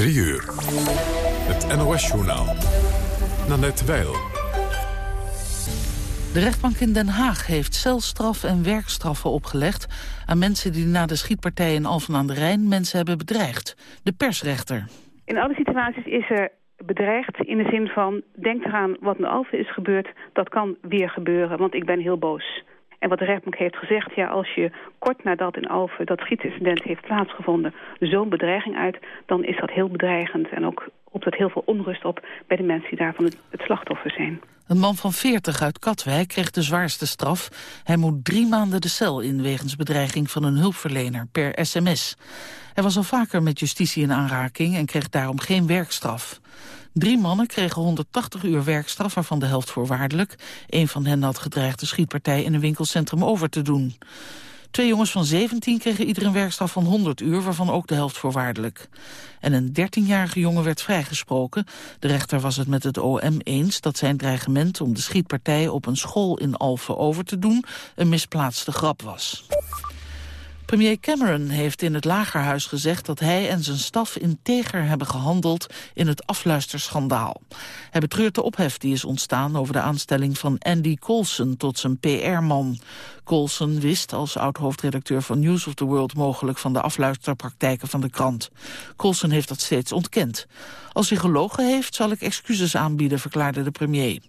3 uur. Het NOS-journaal. Nanette Weil. De rechtbank in Den Haag heeft celstraf en werkstraffen opgelegd... aan mensen die na de schietpartij in Alphen aan de Rijn mensen hebben bedreigd. De persrechter. In alle situaties is er bedreigd in de zin van... denk eraan wat in Alphen is gebeurd, dat kan weer gebeuren, want ik ben heel boos. En wat de rechtbank heeft gezegd, ja, als je kort nadat in Alphen dat schietincident heeft plaatsgevonden, zo'n bedreiging uit, dan is dat heel bedreigend en ook roept dat heel veel onrust op bij de mensen die daarvan het, het slachtoffer zijn. Een man van 40 uit Katwijk kreeg de zwaarste straf. Hij moet drie maanden de cel in wegens bedreiging van een hulpverlener per sms. Hij was al vaker met justitie in aanraking en kreeg daarom geen werkstraf. Drie mannen kregen 180 uur werkstraf, waarvan de helft voorwaardelijk. Een van hen had gedreigd de schietpartij in een winkelcentrum over te doen. Twee jongens van 17 kregen ieder een werkstraf van 100 uur, waarvan ook de helft voorwaardelijk. En een 13-jarige jongen werd vrijgesproken. De rechter was het met het OM eens dat zijn dreigement om de schietpartij op een school in Alphen over te doen een misplaatste grap was. Premier Cameron heeft in het Lagerhuis gezegd dat hij en zijn staf integer hebben gehandeld in het afluisterschandaal. Hij betreurt de ophef die is ontstaan over de aanstelling van Andy Coulson tot zijn PR-man. Coulson wist als oud-hoofdredacteur van News of the World mogelijk van de afluisterpraktijken van de krant. Coulson heeft dat steeds ontkend. Als hij gelogen heeft, zal ik excuses aanbieden, verklaarde de premier.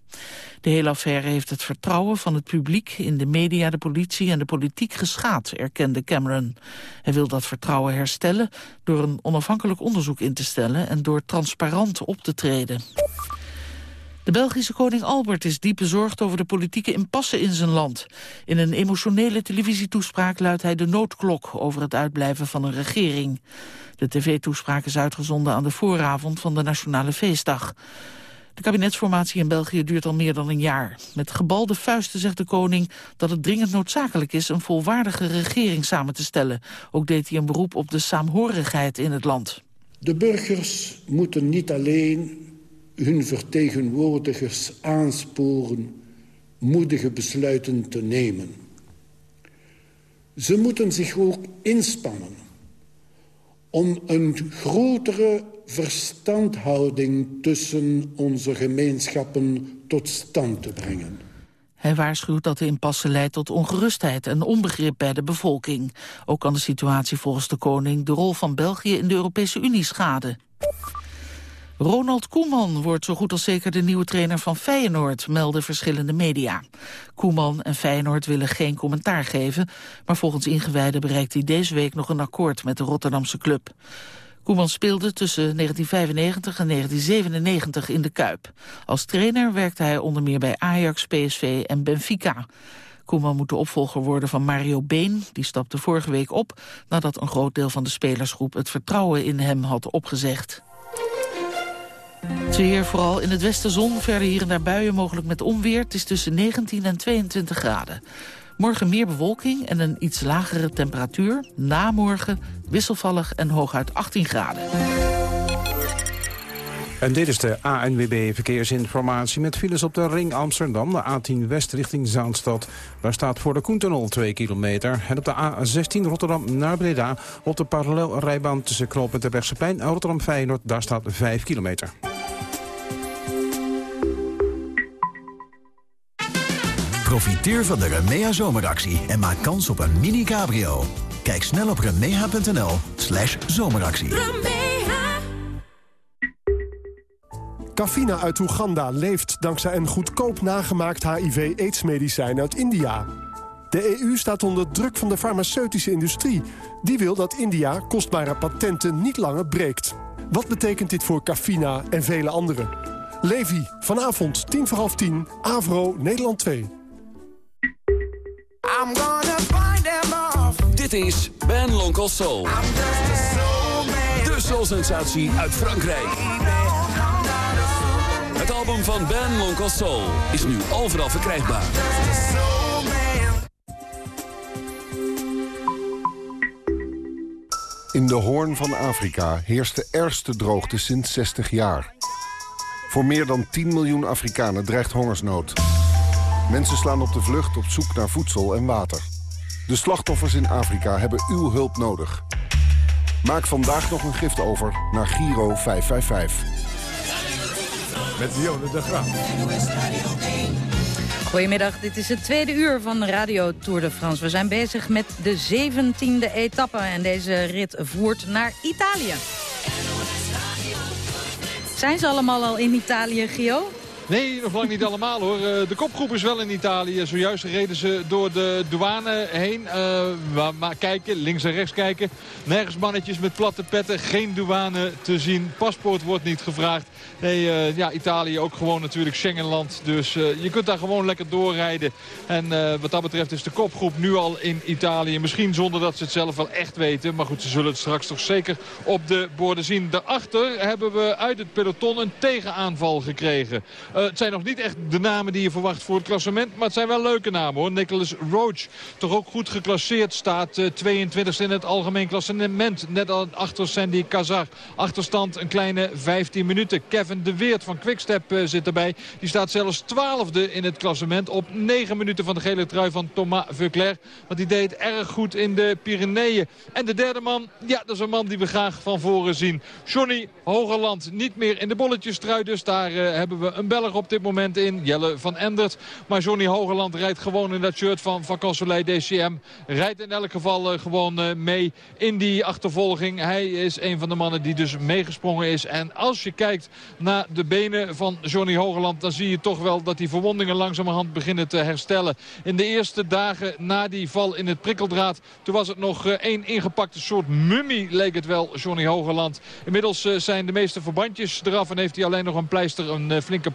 De hele affaire heeft het vertrouwen van het publiek in de media, de politie en de politiek geschaad, erkende Cameron. Hij wil dat vertrouwen herstellen door een onafhankelijk onderzoek in te stellen en door transparant op te treden. De Belgische koning Albert is diep bezorgd over de politieke impasse in zijn land. In een emotionele televisietoespraak luidt hij de noodklok over het uitblijven van een regering. De tv-toespraak is uitgezonden aan de vooravond van de Nationale Feestdag. De kabinetsformatie in België duurt al meer dan een jaar. Met gebalde vuisten zegt de koning dat het dringend noodzakelijk is... een volwaardige regering samen te stellen. Ook deed hij een beroep op de saamhorigheid in het land. De burgers moeten niet alleen hun vertegenwoordigers aansporen... moedige besluiten te nemen. Ze moeten zich ook inspannen om een grotere verstandhouding tussen onze gemeenschappen tot stand te brengen. Hij waarschuwt dat de impasse leidt tot ongerustheid en onbegrip bij de bevolking. Ook kan de situatie volgens de koning de rol van België in de Europese Unie schaden. Ronald Koeman wordt zo goed als zeker de nieuwe trainer van Feyenoord, melden verschillende media. Koeman en Feyenoord willen geen commentaar geven, maar volgens ingewijden bereikt hij deze week nog een akkoord met de Rotterdamse club. Koeman speelde tussen 1995 en 1997 in de Kuip. Als trainer werkte hij onder meer bij Ajax, PSV en Benfica. Koeman moet de opvolger worden van Mario Been. Die stapte vorige week op nadat een groot deel van de spelersgroep het vertrouwen in hem had opgezegd. Het weer vooral in het westen zon, verder hier en daar buien, mogelijk met onweer. Het is tussen 19 en 22 graden. Morgen meer bewolking en een iets lagere temperatuur. Na morgen wisselvallig en hooguit 18 graden. En dit is de ANWB Verkeersinformatie met files op de Ring Amsterdam, de A10 West richting Zaanstad. Daar staat voor de Koentunnel 2 kilometer. En op de A16 Rotterdam naar Breda op de parallelrijbaan tussen Knoop en Terbrechtseplein en Rotterdam Feyenoord, daar staat 5 kilometer. Profiteer van de Remea zomeractie en maak kans op een mini-cabrio. Kijk snel op remea.nl slash zomeractie. Kafina uit Oeganda leeft dankzij een goedkoop nagemaakt HIV-aids-medicijn uit India. De EU staat onder druk van de farmaceutische industrie. Die wil dat India kostbare patenten niet langer breekt. Wat betekent dit voor Kafina en vele anderen? Levi, vanavond, tien voor half tien, Avro, Nederland 2. I'm gonna find them off. Dit is Ben Lonkel Soul. I'm just a soul man. De soulsensatie uit Frankrijk. Het album van Ben Lonkel Soul is nu overal verkrijgbaar. In de hoorn van Afrika heerst de ergste droogte sinds 60 jaar. Voor meer dan 10 miljoen Afrikanen dreigt hongersnood. Mensen slaan op de vlucht op zoek naar voedsel en water. De slachtoffers in Afrika hebben uw hulp nodig. Maak vandaag nog een gift over naar Giro 555. Met Dionne de Graaf. Goedemiddag, dit is het tweede uur van Radio Tour de France. We zijn bezig met de 17e etappe en deze rit voert naar Italië. Zijn ze allemaal al in Italië, Gio? Nee, nog lang niet allemaal hoor. Eh, de kopgroep is wel in Italië. Zojuist reden ze door de douane heen. Uh, maar kijken, links en rechts kijken. Nergens mannetjes met platte petten. Geen douane te zien. Paspoort wordt niet gevraagd. Nee, uh, ja, Italië ook gewoon natuurlijk Schengenland. Dus je kunt daar gewoon lekker doorrijden. En wat dat betreft is de kopgroep nu al in Italië. Misschien zonder dat ze het zelf wel echt weten. Maar goed, ze zullen het straks toch zeker op de borden zien. Daarachter hebben we uit het peloton een tegenaanval gekregen. Uh, het zijn nog niet echt de namen die je verwacht voor het klassement. Maar het zijn wel leuke namen hoor. Nicholas Roach, toch ook goed geclasseerd, staat uh, 22 in het algemeen klassement. Net achter Sandy Kazar. Achterstand een kleine 15 minuten. Kevin de Weert van Quickstep uh, zit erbij. Die staat zelfs 12e in het klassement. Op 9 minuten van de gele trui van Thomas Veuclair. Want die deed erg goed in de Pyreneeën. En de derde man, ja dat is een man die we graag van voren zien. Johnny Hogerland niet meer in de bolletjestrui. Dus daar hebben we een Belg op dit moment in. Jelle van Endert. Maar Johnny Hogerland rijdt gewoon in dat shirt van Van DCM. Rijdt in elk geval uh, gewoon uh, mee in die achtervolging. Hij is een van de mannen die dus meegesprongen is. En als je kijkt naar de benen van Johnny Hogerland... dan zie je toch wel dat die verwondingen langzamerhand beginnen te herstellen. In de eerste dagen na die val in het prikkeldraad... toen was het nog uh, één ingepakte soort mummie, leek het wel, Johnny Hogerland. Inmiddels zijn de meeste verbandjes eraf en heeft hij alleen nog een pleister, een flinke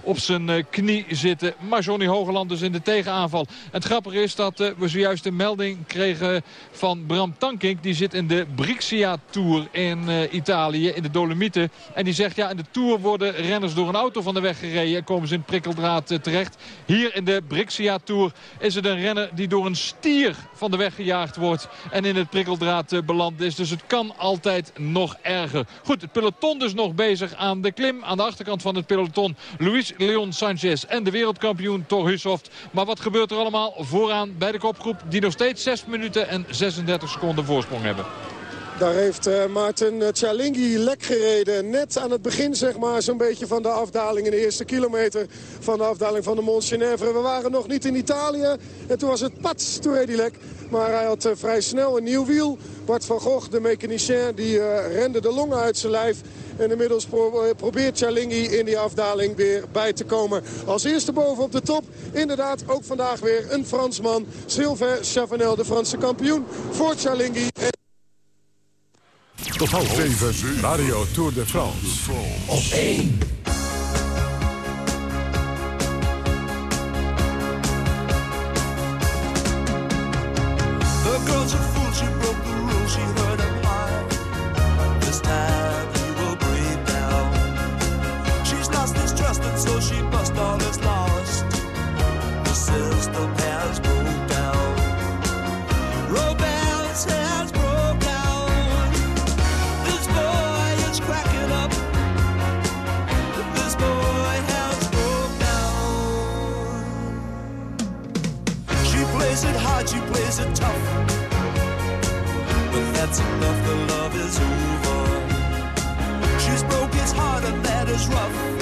op zijn eh, knie zitten. Maar Johnny Hogeland dus in de tegenaanval. Het grappige is dat eh, we zojuist een melding kregen van Bram Tankink. Die zit in de Brixia Tour in uh, Italië, in de Dolomieten. En die zegt, ja, in de Tour worden renners door een auto van de weg gereden. En komen ze in prikkeldraad terecht. Hier in de Brixia Tour is het een renner die door een stier van de weg gejaagd wordt. En in het prikkeldraad beland is. Dus het kan altijd nog erger. Goed, het peloton dus nog bezig aan de klim. Aan de achterkant van het peloton Luis Leon Sanchez en de wereldkampioen Thor Hushoft. Maar wat gebeurt er allemaal vooraan bij de kopgroep die nog steeds 6 minuten en 36 seconden voorsprong hebben? Daar heeft uh, Maarten Cialinghi lek gereden. Net aan het begin zeg maar zo'n beetje van de afdaling in de eerste kilometer van de afdaling van de Mont Genèvre. We waren nog niet in Italië en toen was het pats, toen lek. Maar hij had eh, vrij snel een nieuw wiel. Bart van Gogh, de mechanicien, die eh, rende de longen uit zijn lijf. En inmiddels eh, probeert Challengi in die afdaling weer bij te komen. Als eerste boven op de top. Inderdaad, ook vandaag weer een Fransman. Sylvain Chavanel, de Franse kampioen. Voor Challengi. Tot half 7, Mario Tour de France. Op 1. That's enough, the love is over. She's broke his heart and that is rough.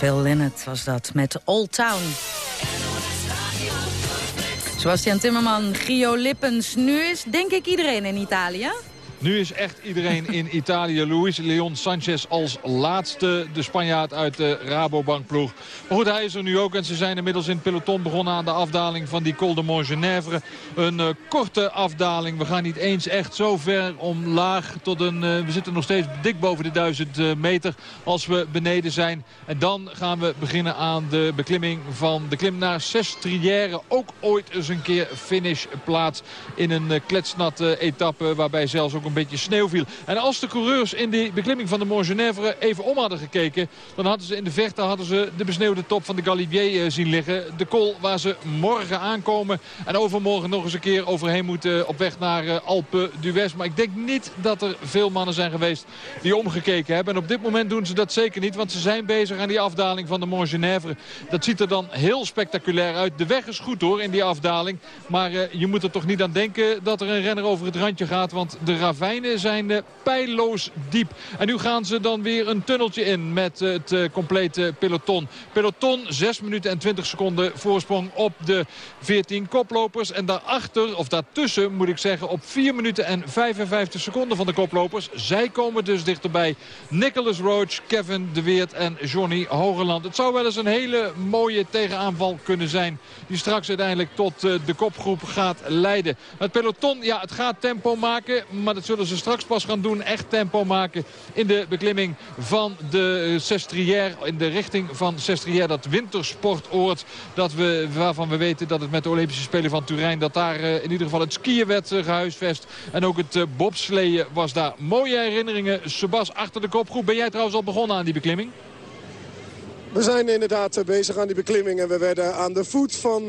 Phil Lynott was dat met Old Town. Sebastian Timmerman, Gio Lippens. Nu is denk ik iedereen in Italië. Nu is echt iedereen in Italië. Luis Leon Sanchez als laatste. De Spanjaard uit de Rabobank ploeg. Maar goed, hij is er nu ook. En ze zijn inmiddels in het peloton begonnen aan de afdaling van die Col de Montgenèvre. Een eh, korte afdaling. We gaan niet eens echt zo ver omlaag. Tot een, eh, we zitten nog steeds dik boven de 1000 eh, meter als we beneden zijn. En dan gaan we beginnen aan de beklimming van de klim naar Sestriere. Ook ooit eens een keer finishplaats in een kletsnatte etappe. Waarbij zelfs ook een beetje sneeuw viel. En als de coureurs in die beklimming van de Montgenèvre even om hadden gekeken... dan hadden ze in de verte hadden ze de besneeuwde top van de Galibier eh, zien liggen. De col waar ze morgen aankomen. En overmorgen nog eens een keer overheen moeten op weg naar eh, Alpe d'Huez. Maar ik denk niet dat er veel mannen zijn geweest die omgekeken hebben. En op dit moment doen ze dat zeker niet. Want ze zijn bezig aan die afdaling van de Montgenèvre. Dat ziet er dan heel spectaculair uit. De weg is goed hoor in die afdaling. Maar eh, je moet er toch niet aan denken dat er een renner over het randje gaat. Want de zijn eh, pijloos diep. En nu gaan ze dan weer een tunneltje in met het eh, complete peloton. Peloton 6 minuten en 20 seconden voorsprong op de 14 koplopers. En daarachter, of daartussen moet ik zeggen, op 4 minuten en 55 seconden van de koplopers. Zij komen dus dichterbij. Nicholas Roach, Kevin de Weert en Johnny Hogeland. Het zou wel eens een hele mooie tegenaanval kunnen zijn. Die straks uiteindelijk tot eh, de kopgroep gaat leiden. Het peloton, ja, het gaat tempo maken. Maar dat zullen ze straks pas gaan doen. Echt tempo maken in de beklimming van de eh, Sestrière. In de richting van Sestrière, dat wintersportoord. Dat we, waarvan we weten dat het met de Olympische Spelen van Turijn... dat daar eh, in ieder geval het skiën werd eh, gehuisvest. En ook het bobsleeën was daar. Mooie herinneringen. Sebas achter de kopgroep. Ben jij trouwens al begonnen aan die beklimming? We zijn inderdaad bezig aan die beklimming. En we werden aan de voet van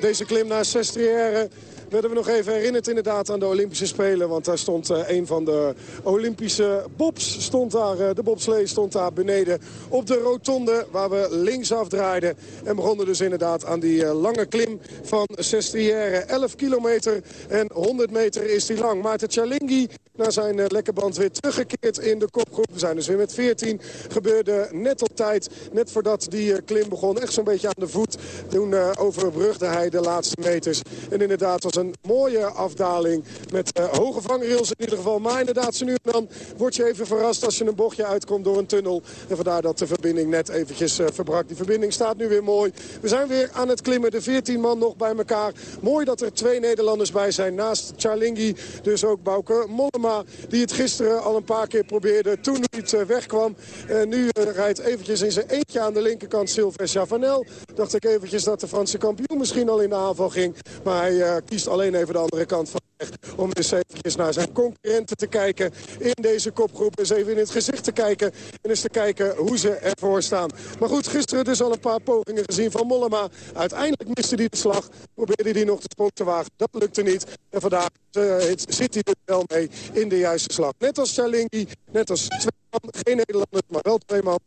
deze klim naar Sestriere werden we nog even herinnerd inderdaad aan de Olympische Spelen. Want daar stond eh, een van de Olympische bobs, stond daar, eh, de bobslee stond daar beneden op de rotonde waar we linksaf draaiden. En begonnen dus inderdaad aan die eh, lange klim van Sestriere. 11 kilometer en 100 meter is die lang. Maarten Cialinghi naar zijn uh, lekkerband weer teruggekeerd in de kopgroep. We zijn dus weer met 14. Gebeurde net op tijd, net voordat die klim begon. Echt zo'n beetje aan de voet. Toen overbrugde hij de laatste meters. En inderdaad was een mooie afdaling met hoge vangrails in ieder geval. Maar inderdaad, zo nu en dan word je even verrast als je een bochtje uitkomt door een tunnel. En vandaar dat de verbinding net eventjes verbrak. Die verbinding staat nu weer mooi. We zijn weer aan het klimmen. De 14 man nog bij elkaar. Mooi dat er twee Nederlanders bij zijn. Naast Charlingi dus ook Bouke Mollema. Die het gisteren al een paar keer probeerde. Toen niet uh, wegkwam. En nu rijdt eventjes in zijn eentje aan de linkerkant Sylvain Chavanel. Dacht ik eventjes dat de Franse kampioen misschien al in de aanval ging. Maar hij kiest alleen even de andere kant van. Om eens eventjes naar zijn concurrenten te kijken in deze kopgroep. Eens even in het gezicht te kijken. En eens te kijken hoe ze ervoor staan. Maar goed, gisteren dus al een paar pogingen gezien van Mollema. Uiteindelijk miste hij de slag. Probeerde hij nog de sprong te wagen. Dat lukte niet. En vandaag uh, zit hij er wel mee in de juiste slag. Net als Chalingi, net als twee man. Geen Nederlanders, maar wel twee man.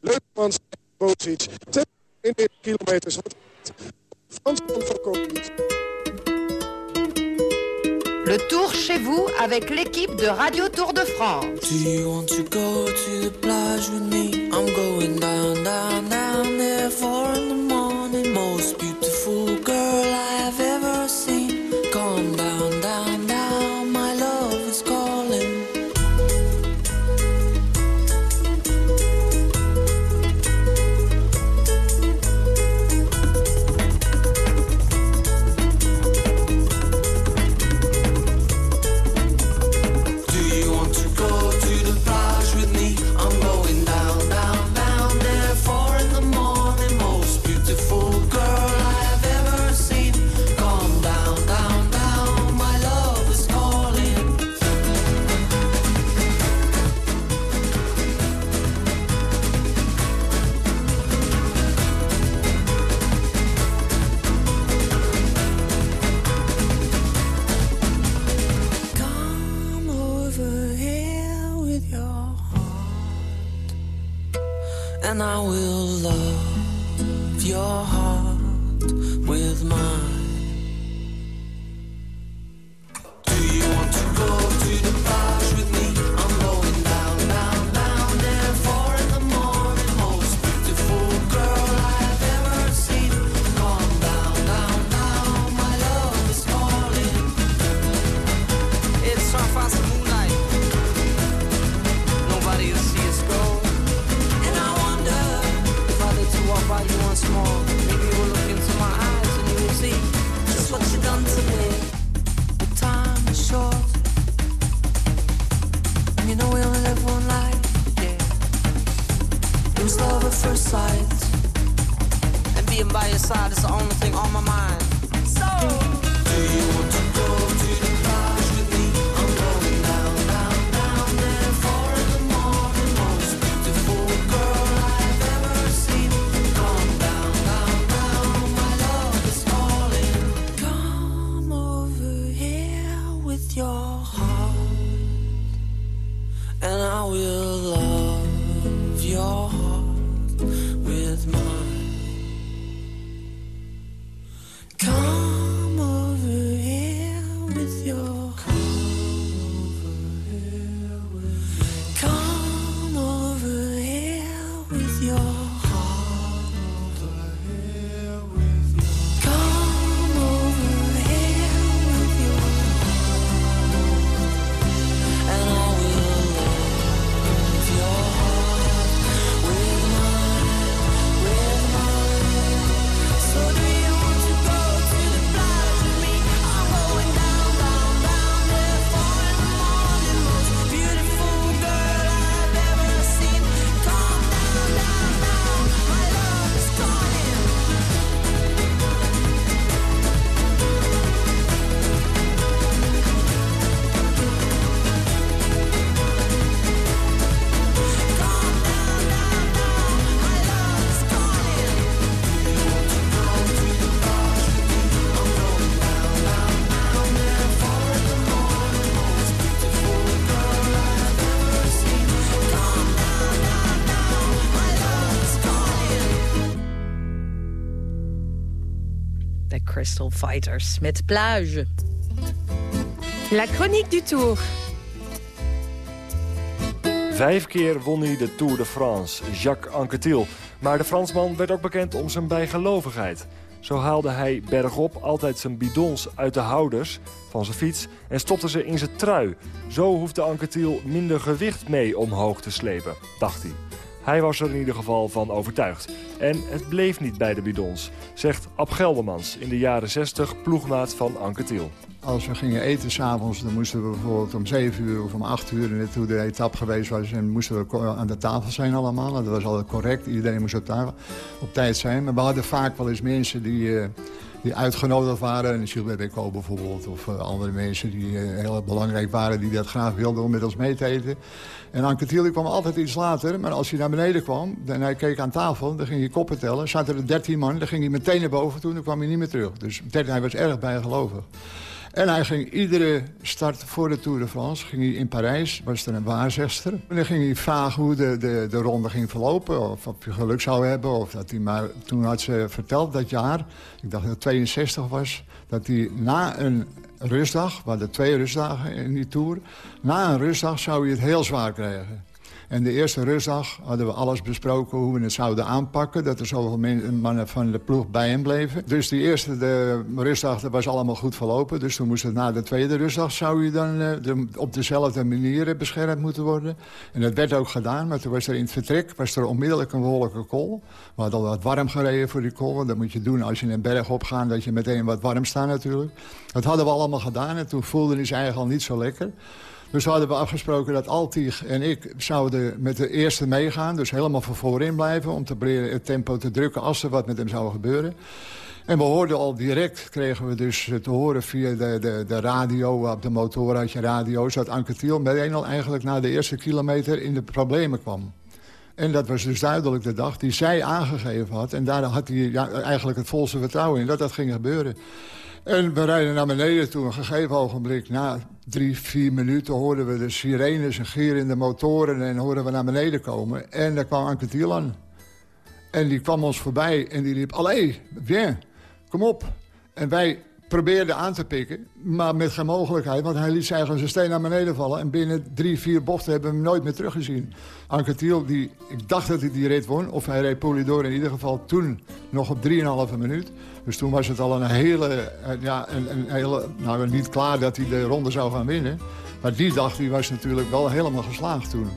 Leukmans en. In de kilometers. Fransman van Kopic. Le tour chez vous avec l'équipe de Radio Tour de France. Side is the only thing on my mind. So, do you want to Fighters met Plage. La chronique du Tour. Vijf keer won hij de Tour de France, Jacques Anquetil. Maar de Fransman werd ook bekend om zijn bijgelovigheid. Zo haalde hij bergop altijd zijn bidons uit de houders van zijn fiets... en stopte ze in zijn trui. Zo hoefde Anquetil minder gewicht mee omhoog te slepen, dacht hij. Hij was er in ieder geval van overtuigd. En het bleef niet bij de bidons, zegt Ab Geldermans... in de jaren 60 ploegmaat van Anquetil. Als we gingen eten s'avonds, dan moesten we bijvoorbeeld om 7 uur of om 8 uur... net hoe de etappe geweest was, en moesten we aan de tafel zijn allemaal. Dat was altijd correct, iedereen moest op tijd zijn. Maar we hadden vaak wel eens mensen die, eh, die uitgenodigd waren. En Gilbert Becco bijvoorbeeld, of eh, andere mensen die eh, heel belangrijk waren... die dat graag wilden om met ons mee te eten. En Anquetil kwam altijd iets later, maar als hij naar beneden kwam... en hij keek aan tafel, dan ging hij koppen tellen. Zaten er 13 man, dan ging hij meteen naar boven toe... en dan kwam hij niet meer terug. Dus hij was erg bijgelovig. En hij ging iedere start voor de Tour de France, ging hij in Parijs, was er een waarzegster. En dan ging hij vragen hoe de, de, de ronde ging verlopen, of of hij geluk zou hebben. Of dat hij maar, toen had ze verteld dat jaar, ik dacht dat het 62 was, dat hij na een rustdag, we hadden twee rustdagen in die Tour, na een rustdag zou hij het heel zwaar krijgen. En de eerste rustdag hadden we alles besproken hoe we het zouden aanpakken. Dat er zoveel mannen van de ploeg bij hem bleven. Dus die eerste de rustdag was allemaal goed verlopen. Dus toen moest het na de tweede rustdag zou je dan eh, op dezelfde manier beschermd moeten worden. En dat werd ook gedaan, maar toen was er in het vertrek was er onmiddellijk een behoorlijke kool. We hadden al wat warm gereden voor die want Dat moet je doen als je een berg opgaat, dat je meteen wat warm staat natuurlijk. Dat hadden we allemaal gedaan en toen voelde hij zich eigenlijk al niet zo lekker. Dus hadden we afgesproken dat Altig en ik zouden met de eerste meegaan. Dus helemaal van voorin blijven om te het tempo te drukken als er wat met hem zou gebeuren. En we hoorden al direct, kregen we dus te horen via de, de, de radio, op de motor je radio's... dat Anke Thiel meteen al eigenlijk na de eerste kilometer in de problemen kwam. En dat was dus duidelijk de dag die zij aangegeven had. En daar had hij ja, eigenlijk het volste vertrouwen in dat dat ging gebeuren. En we rijden naar beneden toe. Een gegeven ogenblik, na drie, vier minuten... hoorden we de sirenes en gier in de motoren... en hoorden we naar beneden komen. En daar kwam Anke Thiel aan. En die kwam ons voorbij en die riep... Allee, bien, kom op. En wij probeerden aan te pikken, maar met geen mogelijkheid. Want hij liet zijn steen naar beneden vallen. En binnen drie, vier bochten hebben we hem nooit meer teruggezien. Anke Thiel, die, ik dacht dat hij die rit won. Of hij reed Polidor in ieder geval toen nog op 3,5 minuut. Dus toen was het al een hele, eh, ja, een, een hele... Nou, niet klaar dat hij de ronde zou gaan winnen. Maar die dag die was natuurlijk wel helemaal geslaagd toen.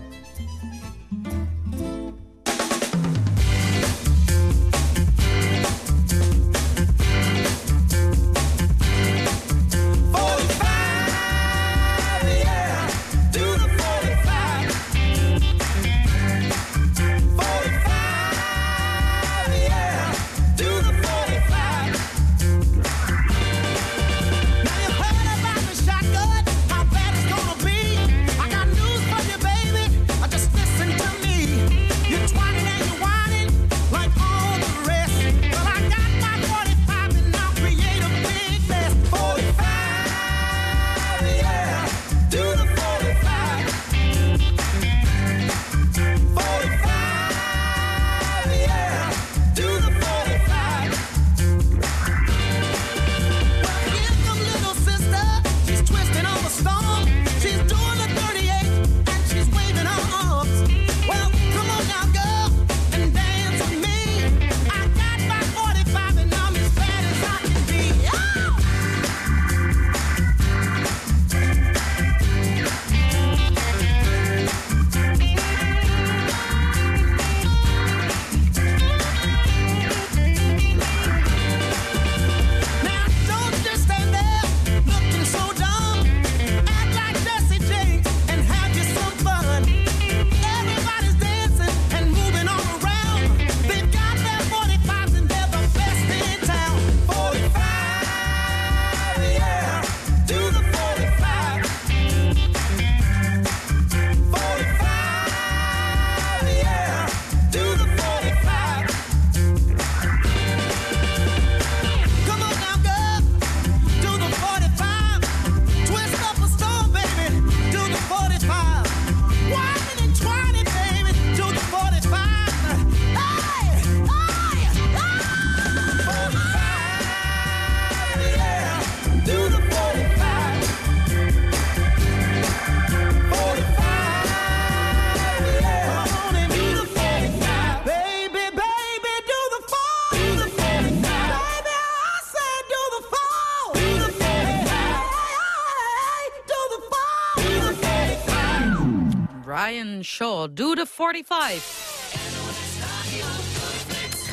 Do the 45.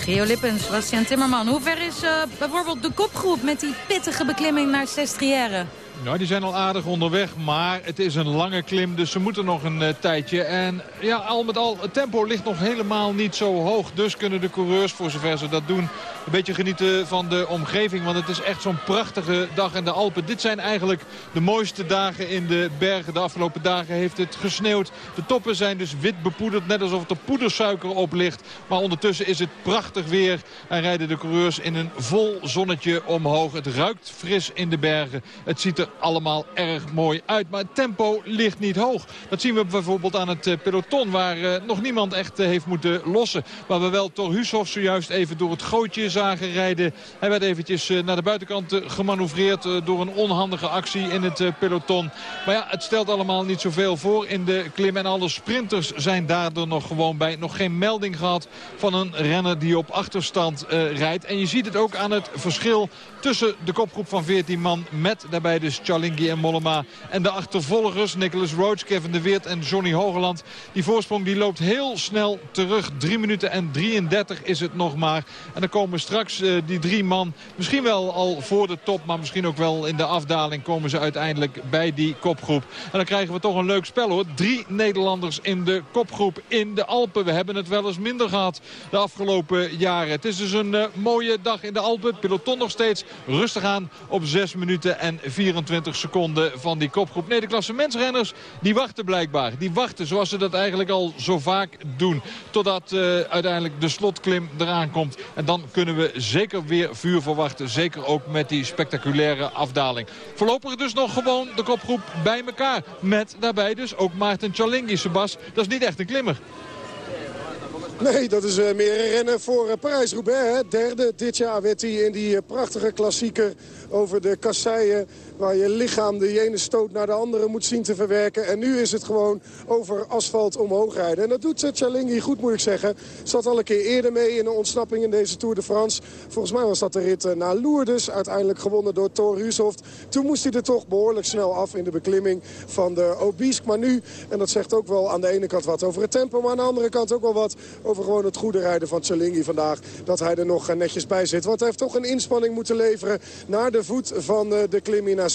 Geo Lippens, Bastiaan Timmerman. Hoe ver is eh, bijvoorbeeld de kopgroep met die pittige beklimming naar Sestriere? Nou, die zijn al aardig onderweg, maar het is een lange klim, dus ze moeten nog een uh, tijdje. En ja, al met al, het tempo ligt nog helemaal niet zo hoog. Dus kunnen de coureurs, voor zover ze dat doen, een beetje genieten van de omgeving. Want het is echt zo'n prachtige dag in de Alpen. Dit zijn eigenlijk de mooiste dagen in de bergen. De afgelopen dagen heeft het gesneeuwd. De toppen zijn dus wit bepoederd, net alsof er poedersuiker op ligt. Maar ondertussen is het prachtig weer en rijden de coureurs in een vol zonnetje omhoog. Het ruikt fris in de bergen. Het ziet er allemaal erg mooi uit. Maar het tempo ligt niet hoog. Dat zien we bijvoorbeeld aan het eh, peloton waar uh, nog niemand echt uh, heeft moeten lossen. Waar we wel Thor Hushoff zojuist even door het gootje zagen rijden. Hij werd eventjes naar de buitenkant gemanoeuvreerd door een onhandige actie in het peloton. Maar ja, het stelt allemaal niet zoveel voor in de klim. En alle sprinters zijn daardoor nog gewoon bij. Nog geen melding gehad van een renner die op achterstand rijdt. En je ziet het ook aan het verschil tussen de kopgroep van 14 man met daarbij dus Chalingi en Mollema. En de achtervolgers Nicholas Roach, Kevin de Weert en Johnny Hogeland. Die voorsprong die loopt heel snel terug. 3 minuten en 33 is het nog maar. En dan komen straks uh, die drie man misschien wel al voor de top. Maar misschien ook wel in de afdaling komen ze uiteindelijk bij die kopgroep. En dan krijgen we toch een leuk spel hoor. Drie Nederlanders in de kopgroep in de Alpen. We hebben het wel eens minder gehad de afgelopen jaren. Het is dus een uh, mooie dag in de Alpen. Peloton nog steeds rustig aan op 6 minuten en 24 seconden van die kopgroep. Nee, de die wachten blijkbaar. Die wachten zoals ze dat eigenlijk al zo vaak doen. Totdat uh, uiteindelijk de slotklim eraan komt. En dan kunnen we zeker weer vuur verwachten. Zeker ook met die spectaculaire afdaling. Voorlopig dus nog gewoon de kopgroep bij elkaar. Met daarbij dus ook Maarten Chalingi, Sebas. Dat is niet echt een klimmer. Nee, dat is uh, meer een rennen voor uh, Parijs-Roubaix. Derde dit jaar werd hij in die uh, prachtige klassieker over de kasseien... waar je lichaam de ene stoot naar de andere moet zien te verwerken. En nu is het gewoon over asfalt omhoog rijden. En dat doet Chalingi goed, moet ik zeggen. Zat al een keer eerder mee in een ontsnapping in deze Tour de France. Volgens mij was dat de rit naar Lourdes. Uiteindelijk gewonnen door Thor Hushoft. Toen moest hij er toch behoorlijk snel af in de beklimming van de Obisque. Maar nu, en dat zegt ook wel aan de ene kant wat over het tempo... maar aan de andere kant ook wel wat over gewoon het goede rijden van Chalingi vandaag. Dat hij er nog netjes bij zit. Want hij heeft toch een inspanning moeten leveren naar de voet van de klim naar.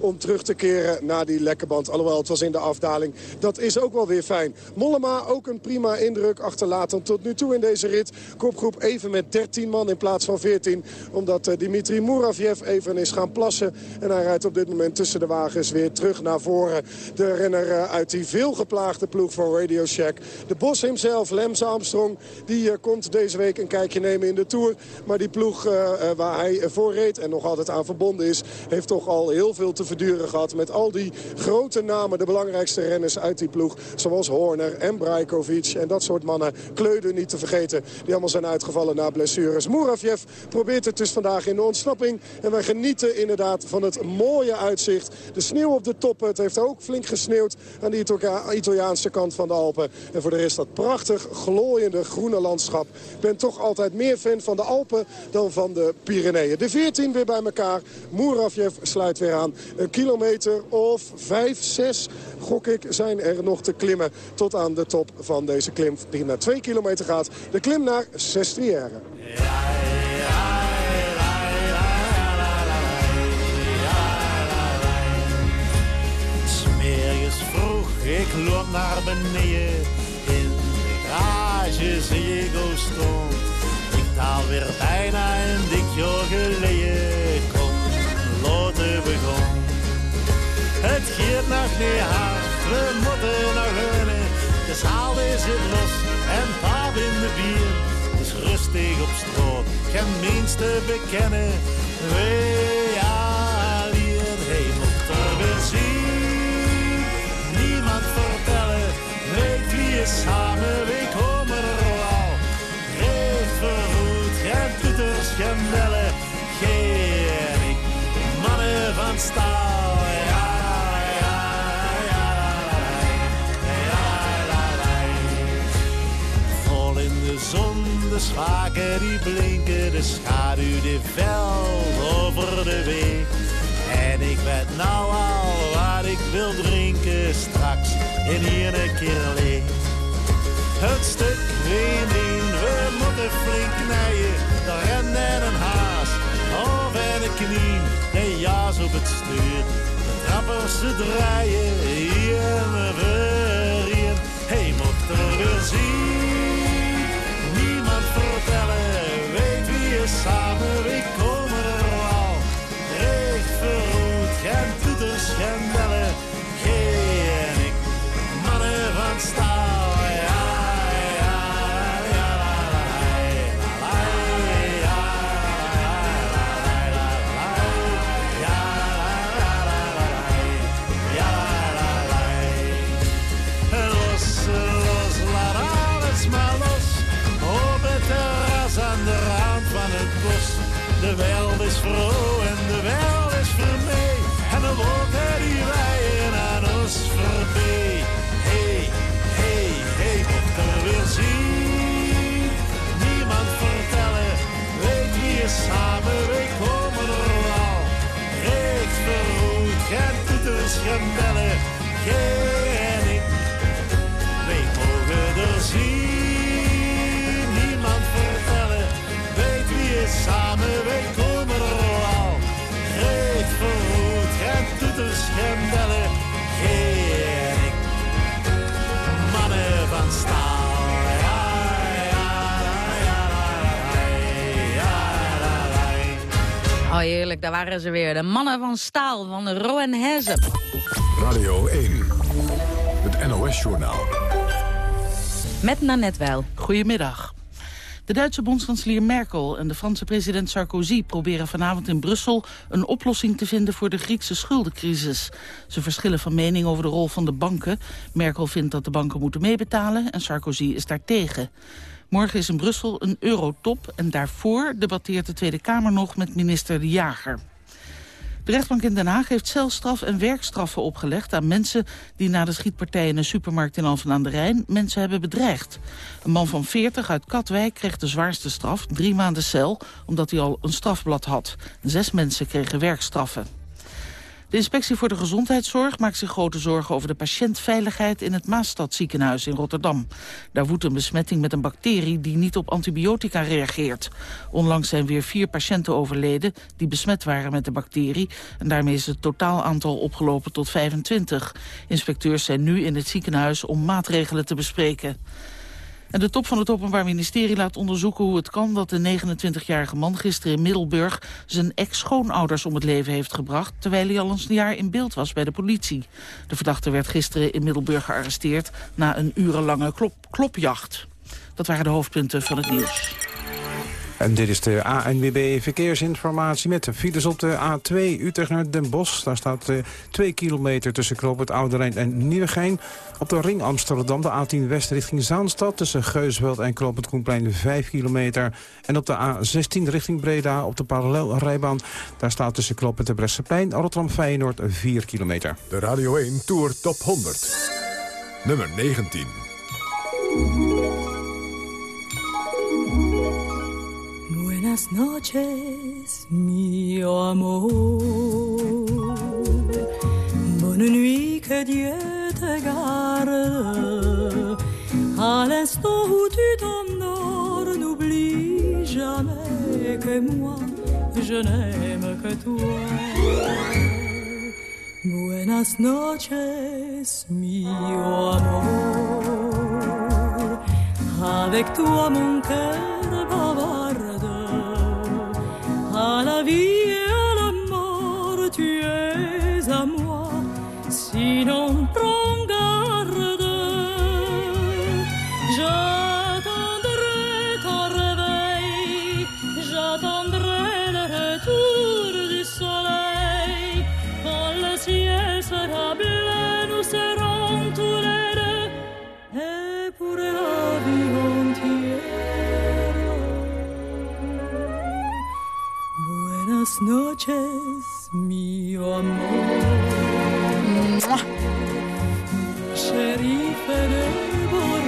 Om terug te keren naar die lekkerband. Alhoewel, het was in de afdaling. Dat is ook wel weer fijn. Mollema ook een prima indruk achterlaten tot nu toe in deze rit. Kopgroep even met 13 man in plaats van 14. Omdat Dimitri Muravjev even is gaan plassen. En hij rijdt op dit moment tussen de wagens weer terug naar voren. De renner uit die veelgeplaagde ploeg van Radio Shack. De bos hemzelf, Lem Armstrong, die komt deze week een kijkje nemen in de Tour. Maar die ploeg waar hij voor reed en nog altijd aan verbonden is... heeft toch al heel veel te verduren gehad met al die grote namen. De belangrijkste renners uit die ploeg. Zoals Horner en Brajkovic en dat soort mannen. Kleuden niet te vergeten. Die allemaal zijn uitgevallen na blessures. Muravjev probeert het dus vandaag in de ontsnapping. En wij genieten inderdaad van het mooie uitzicht. De sneeuw op de toppen. Het heeft ook flink gesneeuwd aan de Italiaanse kant van de Alpen. En voor de rest dat prachtig glooiende groene landschap. Ik ben toch altijd meer fan van de Alpen dan van de Pyreneeën. De 14 weer bij elkaar. Muravjev sluit weer aan. Een kilometer of 5, 6 gok ik zijn er nog te klimmen tot aan de top van deze klim die naar 2 kilometer gaat. De klim naar Sestriere. Vroeg, ik loop naar beneden in garage zie ik stond. Ik taal weer bijna een dik Het gaat nog niet hard, we moeten nog rennen. De zaal is het los en paap in de bier. Dus rustig op stroot, geen minste bekennen. We ja, lier, hij moet er weer zien. Niemand vertellen, weet wie is samen, we komen er al. Geen vervoed, geen toeters, geen bellen, geen ik. Mannen van staal, schaken die blinken, de schaduw die veld over de weg. En ik weet nou al wat ik wil drinken straks in hier een keer. Het stuk weer in, we moeten flink knijden, de ren en een haas. Of en de knie, de jas op het stuur. De trappers ze draaien hier en weer. Hij mocht er weer zien, weet wie je samen, we komen er al. Recht verroet, geen toeters, geen De wereld is vroeg en de wereld is vermee. En de wolken heerlijk, daar waren ze weer. De mannen van staal van Rowan Hezep. Radio 1, het NOS-journaal. Met Nanette Wel. Goedemiddag. De Duitse bondskanselier Merkel en de Franse president Sarkozy proberen vanavond in Brussel een oplossing te vinden voor de Griekse schuldencrisis. Ze verschillen van mening over de rol van de banken. Merkel vindt dat de banken moeten meebetalen en Sarkozy is daartegen. Morgen is in Brussel een eurotop en daarvoor debatteert de Tweede Kamer nog met minister De Jager. De rechtbank in Den Haag heeft celstraf en werkstraffen opgelegd aan mensen die na de schietpartij in een supermarkt in Alphen aan de Rijn mensen hebben bedreigd. Een man van 40 uit Katwijk kreeg de zwaarste straf, drie maanden cel, omdat hij al een strafblad had. Zes mensen kregen werkstraffen. De inspectie voor de gezondheidszorg maakt zich grote zorgen over de patiëntveiligheid in het Maastadziekenhuis in Rotterdam. Daar woedt een besmetting met een bacterie die niet op antibiotica reageert. Onlangs zijn weer vier patiënten overleden die besmet waren met de bacterie en daarmee is het totaal aantal opgelopen tot 25. Inspecteurs zijn nu in het ziekenhuis om maatregelen te bespreken. En de top van het Openbaar Ministerie laat onderzoeken hoe het kan dat de 29-jarige man gisteren in Middelburg zijn ex-schoonouders om het leven heeft gebracht, terwijl hij al eens een jaar in beeld was bij de politie. De verdachte werd gisteren in Middelburg gearresteerd na een urenlange klop klopjacht. Dat waren de hoofdpunten van het nieuws. En dit is de ANWB Verkeersinformatie met de files op de A2 Utrecht naar Den Bosch. Daar staat uh, 2 kilometer tussen Knoop het Oude en Nieuwegein. Op de ring Amsterdam de A10 West richting Zaanstad... tussen Geusveld en Knoop het Koenplein 5 kilometer. En op de A16 richting Breda op de parallelrijbaan... daar staat tussen Knoop het de Bresseplein Rotterdam Feyenoord 4 kilometer. De Radio 1 Tour Top 100. Nummer 19. Buenas noches, mi amor. Bonne nuit, que Dieu te garde. À l'instant où tu t'endors, n'oublie jamais que moi, je n'aime que toi. Buenas noches, mi amor. Avec toi, mon cœur. À la vie et à la mort, tu es à moi. Sinon, prends Buenas noches, mi amor. Chérie, fais de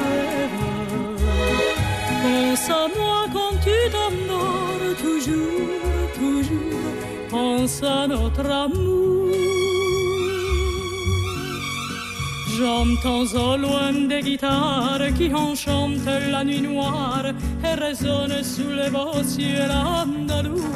rêves. Pense à moi quand tu t'endors, toujours, toujours. Pense à notre amour. J'entends au loin des guitares qui enchantent la nuit noire et résonnent sous les beaux ciels andalous.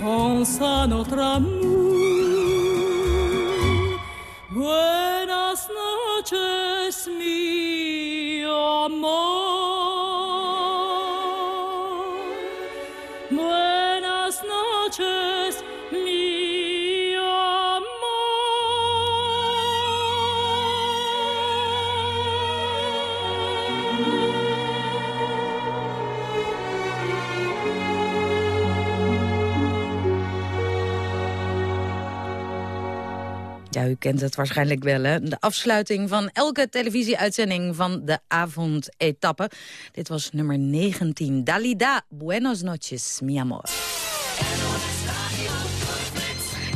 Pense à notre amour. Buenas noches, mi U kent het waarschijnlijk wel, hè? De afsluiting van elke televisieuitzending van de avondetappe. Dit was nummer 19. Dalida, buenos noches, mi amor.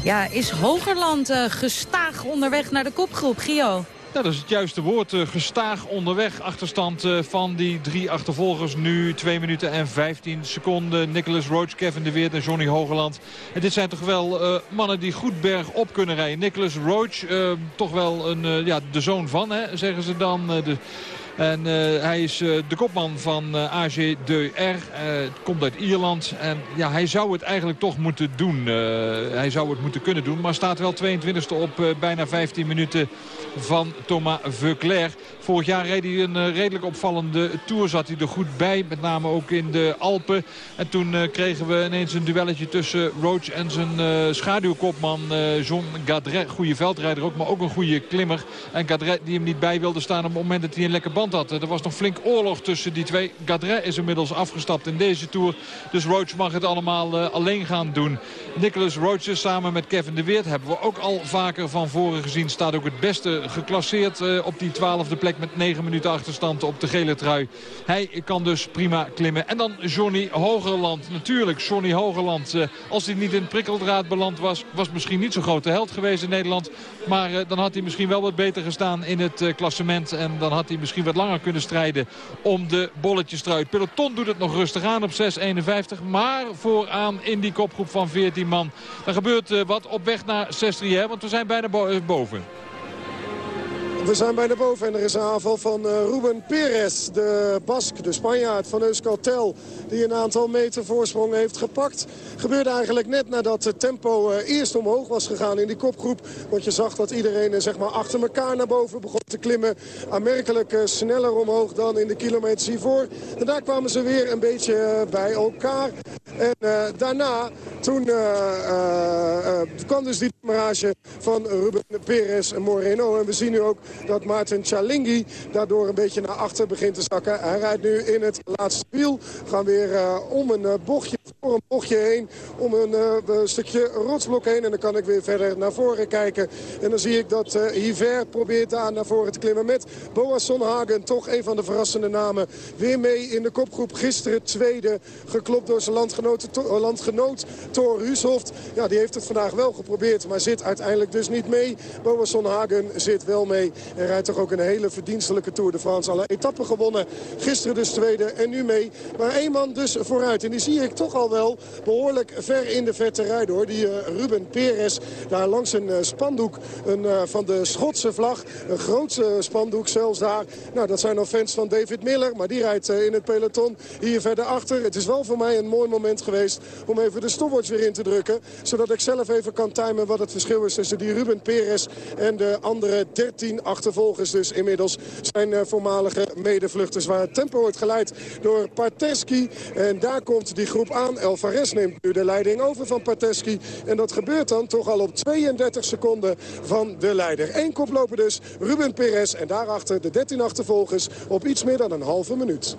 Ja, is Hogerland eh, gestaag onderweg naar de kopgroep, Gio? Ja, dat is het juiste woord. eh, gestaag onderweg. Achterstand eh, van die drie achtervolgers nu 2 minuten en 15 seconden. Nicholas Roach, Kevin de Weert en Johnny Hogeland. En dit zijn toch wel eh, mannen die goed berg op kunnen rijden. Nicholas Roach, toch wel een, ja, de zoon van, hè, zeggen ze dan. De, en eh, hij is eh, de kopman van eh, AG2R. Eh, komt uit Ierland. En ja, hij zou het eigenlijk toch moeten doen. Hij zou het moeten kunnen doen. Maar staat wel 22e op bijna 15 minuten van Thomas Veuclair. Vorig jaar reed hij een redelijk opvallende Tour. Zat hij er goed bij. Met name ook in de Alpen. En toen kregen we ineens een duelletje tussen Roach en zijn schaduwkopman John Gadret. Goede veldrijder ook, maar ook een goede klimmer. En Gadret die hem niet bij wilde staan op het moment dat hij een lekker band had. Er was nog flink oorlog tussen die twee. Gadret is inmiddels afgestapt in deze Tour. Dus Roach mag het allemaal eh, alleen gaan doen. Nicholas Roach is samen met Kevin de Weert hebben we ook al vaker van voren gezien. Staat ook het beste geclasseerd eh, op die twaalfde plek met 9 minuten achterstand op de gele trui. Hij kan dus prima klimmen. En dan Johnny Hogerland. Natuurlijk, Johnny Hogerland. eh, als hij niet in prikkeldraad beland was, was misschien niet zo'n grote held geweest in Nederland. Maar eh, dan had hij misschien wel wat beter gestaan in het eh, klassement. En dan had hij misschien langer kunnen strijden om de bolletjestrui. Het peloton doet het nog rustig aan op 6.51. Maar vooraan in die kopgroep van 14 man. Er gebeurt eh, wat op weg naar Sestriere, want we zijn bijna eh, boven. We zijn bijna boven en er is een aanval van eh, Ruben Perez. De Bask, de Spanjaard van Euskaltel. Die een aantal meter voorsprong heeft gepakt. Gebeurde eigenlijk net nadat het tempo eh, eerst omhoog was gegaan in die kopgroep. Want je zag dat iedereen eh, zeg maar achter elkaar naar boven begon te klimmen. Aanmerkelijk sneller omhoog dan in de kilometers hiervoor. En daar kwamen ze weer een beetje bij elkaar. En daarna, toen kwam dus die demarage van Ruben Perez en Moreno. En we zien nu ook dat Maarten Chalingi daardoor een beetje naar achter begint te zakken. Hij rijdt nu in het laatste wiel. Gaan weer eh, om een eh, bochtje, een bochtje heen, om een eh, stukje rotsblok heen. En dan kan ik weer verder naar voren kijken. En dan zie ik dat eh Hiver probeert daar naar voren te klimmen met Boas Sonhagen. Toch een van de verrassende namen. Weer mee in de kopgroep. Gisteren tweede, geklopt door zijn landgenoot, To- landgenoot Thor Hushoft. Ja, die heeft het vandaag wel geprobeerd, maar zit uiteindelijk dus niet mee. Boas Sonhagen zit wel mee en rijdt toch ook een hele verdienstelijke Tour de France. Alle etappen gewonnen. Gisteren dus tweede en nu mee. Maar één man dus vooruit. En die zie ik toch al behoorlijk ver in de vette rijden hoor. Die eh, Ruben Perez daar langs een eh, spandoek een, eh, van de Schotse vlag. Een grootse spandoek zelfs daar. Nou, dat zijn dan fans van David Miller. Maar die rijdt in het peloton hier verder achter. Het is wel voor mij een mooi moment geweest om even de stopwatch weer in te drukken. Zodat ik zelf even kan timen wat het verschil is tussen die Ruben Perez en de andere 13 achtervolgers. Dus inmiddels zijn voormalige medevluchters waar het tempo wordt geleid door Parteski. En daar komt die groep aan. Alvarez neemt nu de leiding over van Parteski. En dat gebeurt dan toch al op 32 seconden van de leider. Eén koploper dus, Ruben Perez. En daarachter de 13 achtervolgers op iets meer dan een halve minuut.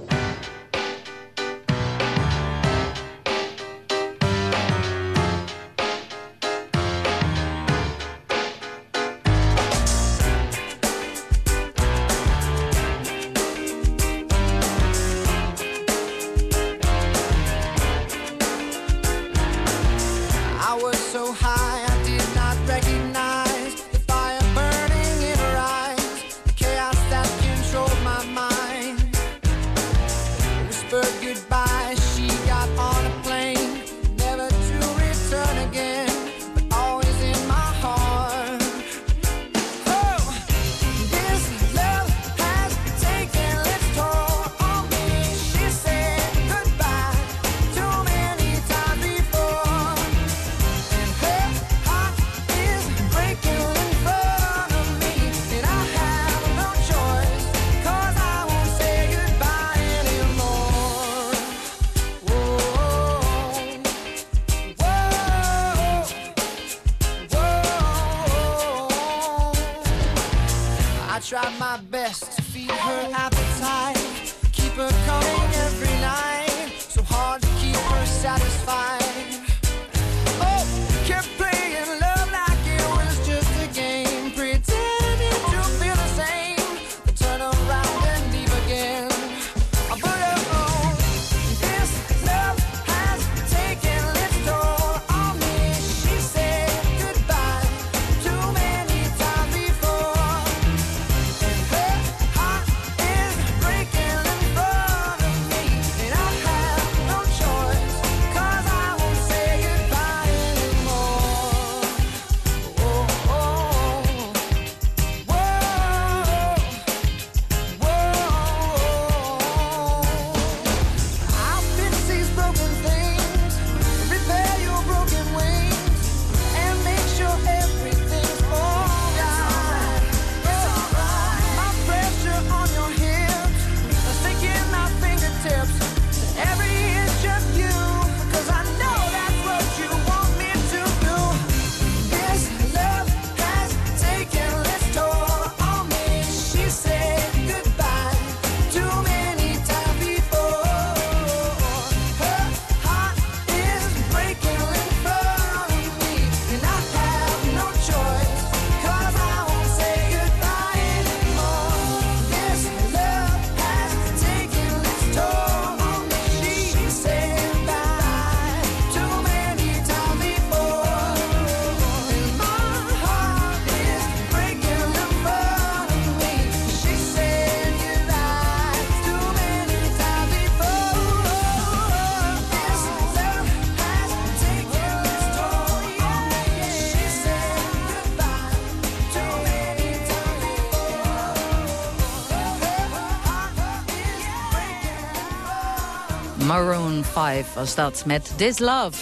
Maroon 5 was dat met This Love.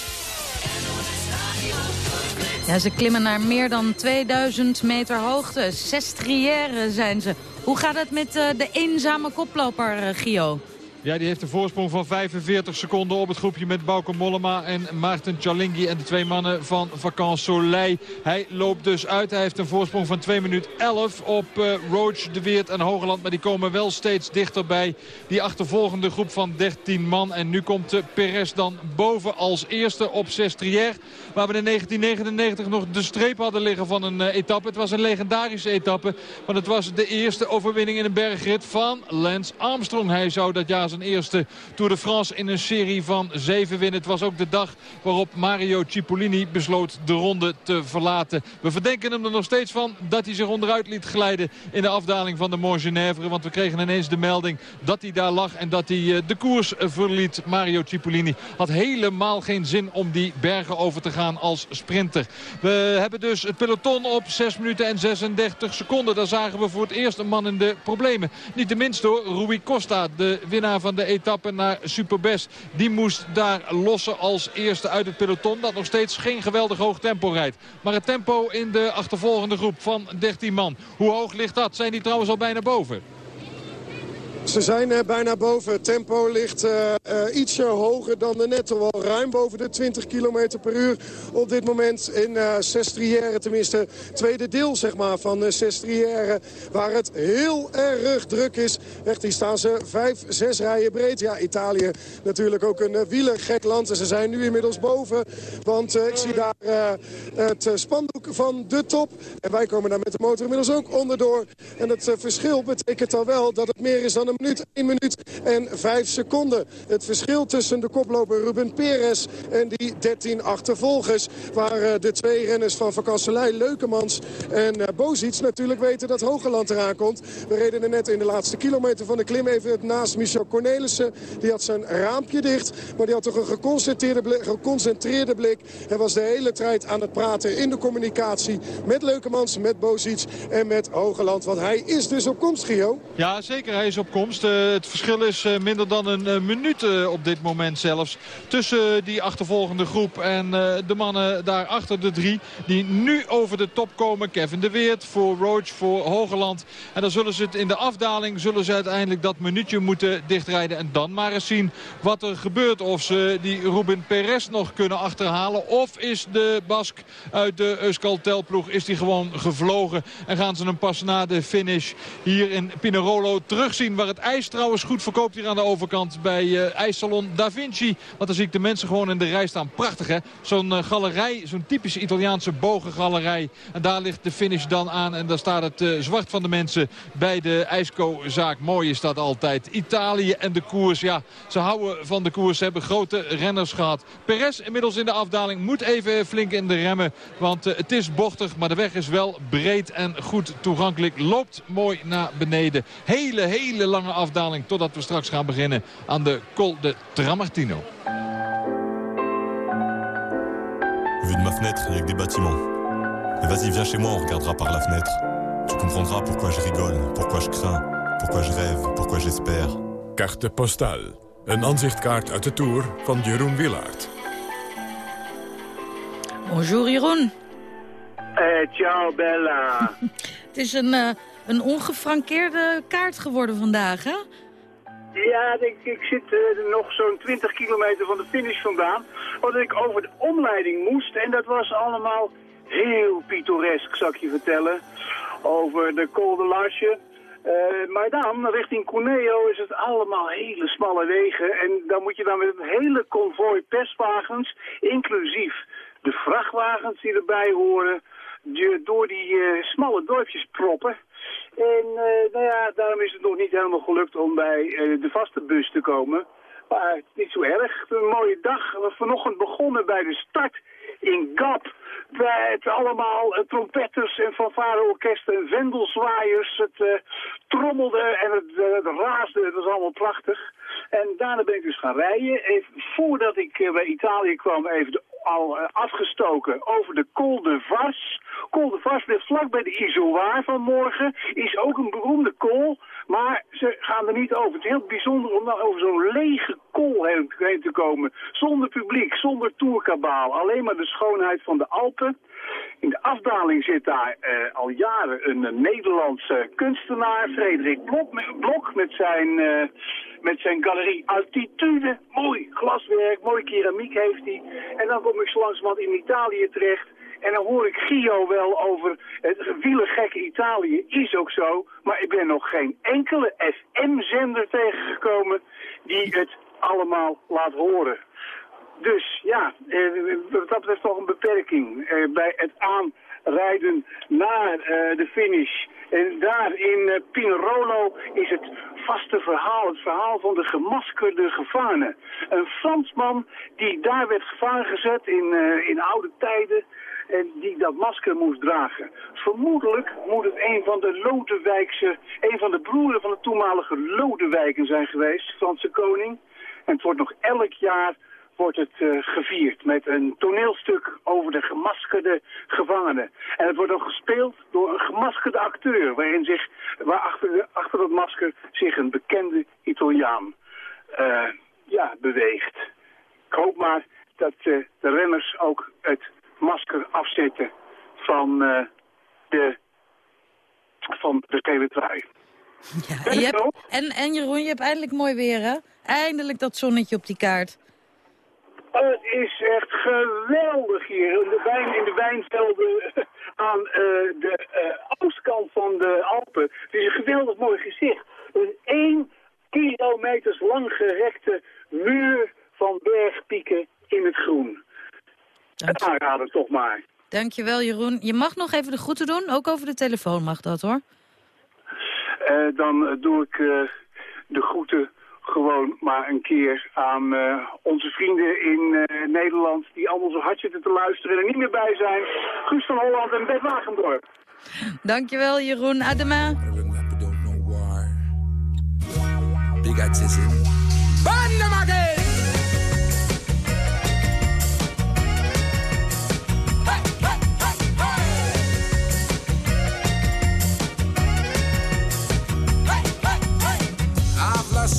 Ja, ze klimmen naar meer dan 2000 meter hoogte. Sestrière zijn ze. Hoe gaat het met eh, de eenzame koploper, eh, Gio? Ja, die heeft een voorsprong van 45 seconden op het groepje met Bauke Mollema en Maarten Chalingi en de twee mannen van Vacances Soleil. Hij loopt dus uit. Hij heeft een voorsprong van 2 minuten 11 op uh, Roach, De Weert en Hogeland. Maar die komen wel steeds dichterbij. Die achtervolgende groep van 13 man. En nu komt uh, Perez dan boven als eerste op Sestrière. Waar we in 1999 nog de streep hadden liggen van een uh, etappe. Het was een legendarische etappe. Want het was de eerste overwinning in een bergrit van Lance Armstrong. Hij zou dat jaar zijn eerste Tour de France in een serie van zeven winnen. Het was ook de dag waarop Mario Cipollini besloot de ronde te verlaten. We verdenken hem er nog steeds van dat hij zich onderuit liet glijden in de afdaling van de Mont. Want we kregen ineens de melding dat hij daar lag en dat hij de koers verliet. Mario Cipollini had helemaal geen zin om die bergen over te gaan als sprinter. We hebben dus het peloton op 6 minuten en 36 seconden. Daar zagen we voor het eerst een man in de problemen. Niet de minst door Rui Costa, de winnaar van de etappe naar Superbest. Die moest daar lossen als eerste uit het peloton. Dat nog steeds geen geweldig hoog tempo rijdt. Maar het tempo in de achtervolgende groep van 13 man. Hoe hoog ligt dat? Zijn die trouwens al bijna boven? Ze zijn uh, bijna boven. Het tempo ligt uh, uh, ietsje hoger dan de net. Wel ruim boven de 20 km per uur op dit moment in Sestriere. Tenminste, tweede deel zeg maar, van Sestriere. Waar het heel erg druk is. Echt, hier staan ze vijf, zes rijen breed. Ja, Italië natuurlijk ook een wielergek land. En ze zijn nu inmiddels boven. Want ik zie daar het spandoek van de top. En wij komen daar met de motor inmiddels ook onderdoor. En het verschil betekent al wel dat het meer is dan een een minuut, 1 minuut en 5 seconden. Het verschil tussen de koploper Ruben Perez en die 13 achtervolgers. Waar uh, de twee renners van Vakasselij, Leukemans en uh, Bozic natuurlijk weten dat Hogeland eraan komt. We reden er net in de laatste kilometer van de klim even naast Michel Cornelissen. Die had zijn raampje dicht, maar die had toch een geconcentreerde blik, geconcentreerde blik. En was de hele tijd aan het praten in de communicatie met Leukemans, met Bozic en met Hogeland. Want hij is dus op komst, Gio. Ja, zeker. Hij is op komst. Uh, het verschil is uh, minder dan een uh, minuut op dit moment zelfs. Tussen die achtervolgende groep en de mannen daar achter de drie. Die nu over de top komen. Kevin de Weert voor Roach, voor Hogeland. En dan zullen ze het in de afdaling zullen ze uiteindelijk dat minuutje moeten dichtrijden. En dan maar eens zien wat er gebeurt. Of ze die Ruben Perez nog kunnen achterhalen. Of is de Bask uit de Euskaltel-ploeg is die gewoon gevlogen. En gaan ze hem pas na de finish hier in Pinerolo terugzien. Waar het ijs trouwens goed verkoopt hier aan de overkant bij uh, ijssalon Da Vinci. Want dan zie ik de mensen gewoon in de rij staan. Prachtig hè. Zo'n uh, galerij, zo'n typische Italiaanse bogengalerij. En daar ligt de finish dan aan. En daar staat het uh, zwart van de mensen bij de ijsko-zaak. Mooi is dat altijd. Italië en de koers. Ja, ze houden van de koers. Ze hebben grote renners gehad. Perez inmiddels in de afdaling moet even flink in de remmen. Want het is bochtig, maar de weg is wel breed en goed toegankelijk. Loopt mooi naar beneden. Hele, hele lange afdaling totdat we straks gaan beginnen aan de Col de Tramartino. Vu de ma fenêtre, il y a que des bâtiments. Et vas-y, viens chez moi, on regardera par la fenêtre. Tu comprendras pourquoi je rigole, pourquoi je crains, pourquoi je rêve, pourquoi j'espère. Carte postale. Een aanzichtkaart uit de Tour van Jeroen Willaert. Bonjour Jeroen. Eh, ciao Bella. Het is een, uh, een ongefrankeerde kaart geworden vandaag, hè? Ja, ik, ik zit uh, nog zo'n 20 kilometer van de finish vandaan. Omdat ik over de omleiding moest. En dat was allemaal heel pittoresk, zal ik je vertellen. Over de Col de. Uh, maar dan, richting Cuneo, is het allemaal hele smalle wegen. En dan moet je dan met een hele konvooi perswagens, inclusief de vrachtwagens die erbij horen, door die uh, smalle dorpjes proppen. En uh, nou ja, daarom is het nog niet helemaal gelukt om bij uh, de vaste bus te komen. Maar het is niet zo erg. Een mooie dag. We vanochtend begonnen bij de start in Gap. Met allemaal uh, trompetters en fanfareorkesten en vendelzwaaiers. Het trommelde en het, uh, het, raasde. Het was allemaal prachtig. En daarna ben ik dus gaan rijden. Even, voordat ik bij Italië kwam, even al afgestoken over de Col de Vars. De Vars ligt vlak bij de Izoar van morgen. Is ook een beroemde kool. Maar ze gaan er niet over. Het is heel bijzonder om dan over zo'n lege kool heen, te komen. Zonder publiek, zonder tourkabaal. Alleen maar de schoonheid van de Alpen. In de afdaling zit daar uh, al jaren een, een Nederlandse kunstenaar, Frederik Blok, met, Blok, met zijn, uh, met zijn galerie Altitude. Mooi glaswerk, mooi keramiek heeft hij. En dan kom ik zo langzamerhand in Italië terecht. En dan hoor ik Gio wel over het wielergekke Italië. Is ook zo. Maar ik ben nog geen enkele FM-zender tegengekomen die het allemaal laat horen. Dus ja, eh, dat betreft toch een beperking eh, bij het aanrijden naar eh, de finish. En daar in uh, Pinerolo is het vaste verhaal, het verhaal van de gemaskerde gevangenen. Een Fransman die daar werd gevangen gezet in, uh, in oude tijden en die dat masker moest dragen. Vermoedelijk moet het een van de Lodewijkse, een van de broeren van de toenmalige Lodewijken zijn geweest, Franse koning. En het wordt nog elk jaar wordt het uh, gevierd met een toneelstuk over de gemaskerde gevangenen. En het wordt dan gespeeld door een gemaskerde acteur, waarin zich, waar achter, achter dat masker zich een bekende Italiaan uh, ja, beweegt. Ik hoop maar dat de renners ook het masker afzetten van, de, van de gele trui. Ja, en, je hebt, en, en Jeroen, je hebt eindelijk mooi weer, hè? Eindelijk dat zonnetje op die kaart. Het is echt geweldig hier. In de, wijn, in de wijnvelden aan uh, de uh, oostkant van de Alpen. Het is een geweldig mooi gezicht. Een één kilometers lang gerekte muur van bergpieken in het groen. Het aanraden toch maar. Dankjewel Jeroen. Je mag nog even de groeten doen. Ook over de telefoon mag dat hoor. Uh, dan doe ik de groeten gewoon maar een keer aan uh, onze vrienden in uh, Nederland... die allemaal zo hard zitten te luisteren en er niet meer bij zijn. Guus van Holland en Bert Wagendorp. Dankjewel Jeroen. Adema. Big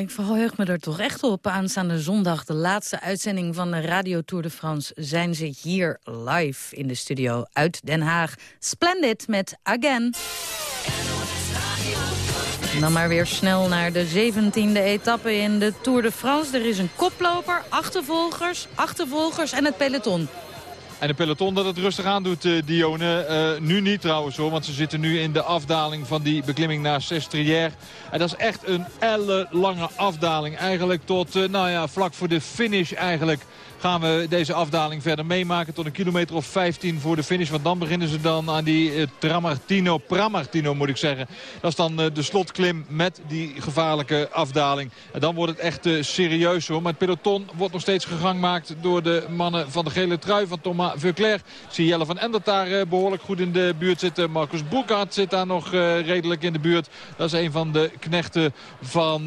Ik verheug me er toch echt op. Aanstaande zondag, de laatste uitzending van de Radio Tour de France... zijn ze hier live in de studio uit Den Haag. Splendid met Again. Dan maar weer snel naar de 17e etappe in de Tour de France. Er is een koploper, achtervolgers, achtervolgers en het peloton. En de peloton dat het rustig aan doet, eh, Dione. Eh, nu niet trouwens hoor, want ze zitten nu in de afdaling van die beklimming naar Sestrière. En dat is echt een ellenlange afdaling. Eigenlijk tot, eh, nou ja, vlak voor de finish eigenlijk gaan we deze afdaling verder meemaken. Tot een kilometer of 15 voor de finish. Want dan beginnen ze dan aan die eh, Tramartino, Pramartino moet ik zeggen. Dat is dan eh, de slotklim met die gevaarlijke afdaling. En dan wordt het echt eh, serieus hoor. Maar het peloton wordt nog steeds gegangmaakt door de mannen van de gele trui van Thomas Veuclair. Zie Jelle van Endert daar eh, behoorlijk goed in de buurt zitten. Marcus Broekhaart zit daar nog redelijk in de buurt. Dat is een van de knechten van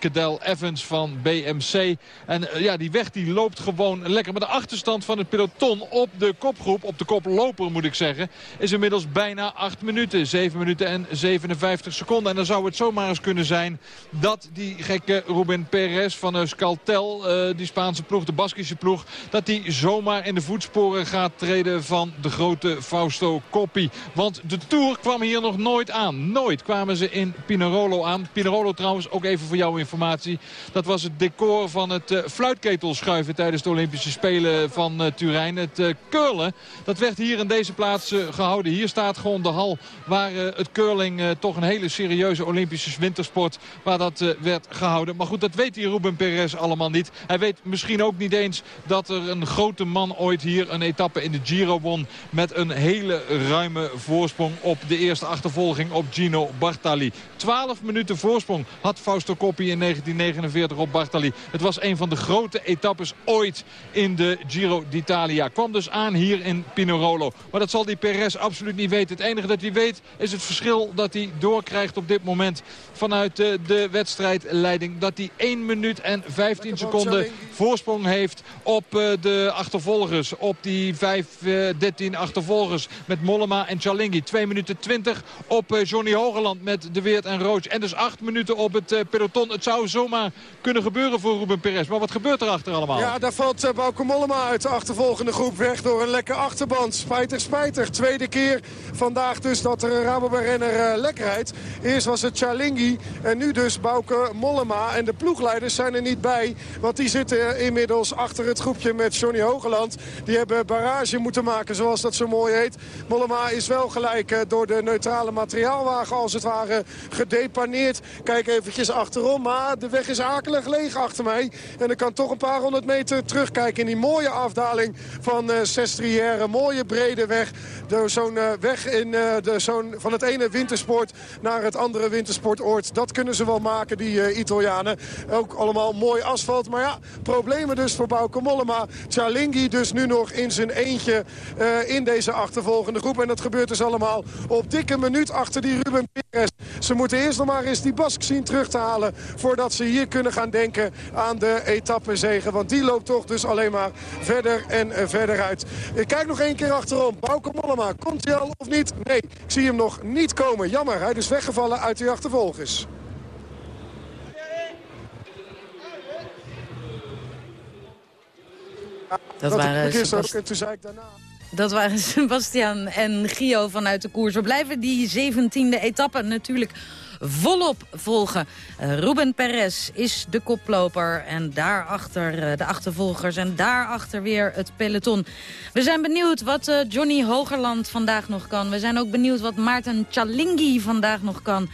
Cadel Evans van BMC. En ja, die weg die loopt gewoon lekker. Maar de achterstand van het peloton op de kopgroep, op de koploper moet ik zeggen, is inmiddels bijna 8 minuten. 7 minuten en 57 seconden. En dan zou het zomaar eens kunnen zijn dat die gekke Ruben Perez van Euskaltel, eh die Spaanse ploeg, de Baskische ploeg, dat die zomaar in de voetsporen gaat treden van de grote Fausto Coppi. Want de Tour kwam hier nog nooit aan. Nooit kwamen ze in Pinerolo aan. Pinerolo trouwens, ook even voor jouw informatie. Dat was het decor van het uh, fluitketelschuiven tijdens de Olympische Spelen van uh, Turijn. Het uh, curlen, dat werd hier in deze plaats gehouden. Hier staat gewoon de hal waar het curling toch een hele serieuze Olympische wintersport... waar dat werd gehouden. Maar goed, dat weet die Ruben Perez allemaal niet. Hij weet misschien ook niet eens dat er een grote man ooit hier een etappe in de Giro won... met een hele ruime voorsprong op de eerste achtervolging op Gino Bartali. 12 minuten voorsprong had Fausto Coppi in 1949 op Bartali. Het was een van de grote etappes ooit in de Giro d'Italia. Kwam dus aan hier in Pinerolo. Maar dat zal die Perez absoluut niet weten. Het enige dat hij weet is het verschil dat hij doorkrijgt op dit moment vanuit de, de wedstrijdleiding. Dat hij 1 minuut en 15 seconden voorsprong heeft op uh, de achtervolgers. Op die 5, uh, 13 achtervolgers met Mollema en Chalingi. 2 minuten 20 op Johnny Hogeland met De Weert en Roach. En dus 8 minuten op het peloton. Het zou zomaar kunnen gebeuren voor Ruben Perez. Maar wat gebeurt er achter allemaal? Ja, daar valt uh, Bauke Mollema uit de achtervolgende groep weg door een lekker achterband. Spijtig, spijtig. Tweede keer vandaag dus dat er een Rabobank-renner uh, lekker rijdt. Eerst was het Chalingi en nu dus Bauke Mollema. En de ploegleiders zijn er niet bij. Want die zitten inmiddels achter het groepje met Johnny Hogeland. Die hebben barrage moeten maken zoals dat zo mooi heet. Mollema is wel gelijk uh, door de neutrale materiaalwagen als het ware gedepaneerd. Kijk eventjes achterom, maar de weg is akelig leeg achter mij. En ik kan toch een paar honderd meter terugkijken in die mooie afdaling van uh, Sestriere. Mooie brede weg. Zo'n uh, weg in, uh, de, zo van het ene wintersport naar het andere wintersportoord. Dat kunnen ze wel maken, die Italianen. Ook allemaal mooi asfalt. Maar ja, problemen dus voor Bauke Mollema. Cialinghi dus nu nog in zijn eentje in deze achtervolgende groep. En dat gebeurt dus allemaal op dikke minuut achter die Ruben Perez. Ze moeten eerst nog maar eens die Bask zien terug te halen... voordat ze hier kunnen gaan denken aan de etappezegen. Want die loopt toch dus alleen maar verder en verder uit. Ik kijk nog één keer achterom. Bauke Mollema, komt hij al of niet? Nee, ik zie hem nog niet komen. Jammer, hij is weggevallen uit die achtervolgers. Dat, dat waren toen zei ik daarna... Dat waren Sebastian en Gio vanuit de koers. We blijven die 17e etappe natuurlijk volop volgen. Uh, Ruben Perez is de koploper en daarachter uh, de achtervolgers en daarachter weer het peloton. We zijn benieuwd wat uh, Johnny Hogerland vandaag nog kan. We zijn ook benieuwd wat Maarten Chalingi vandaag nog kan.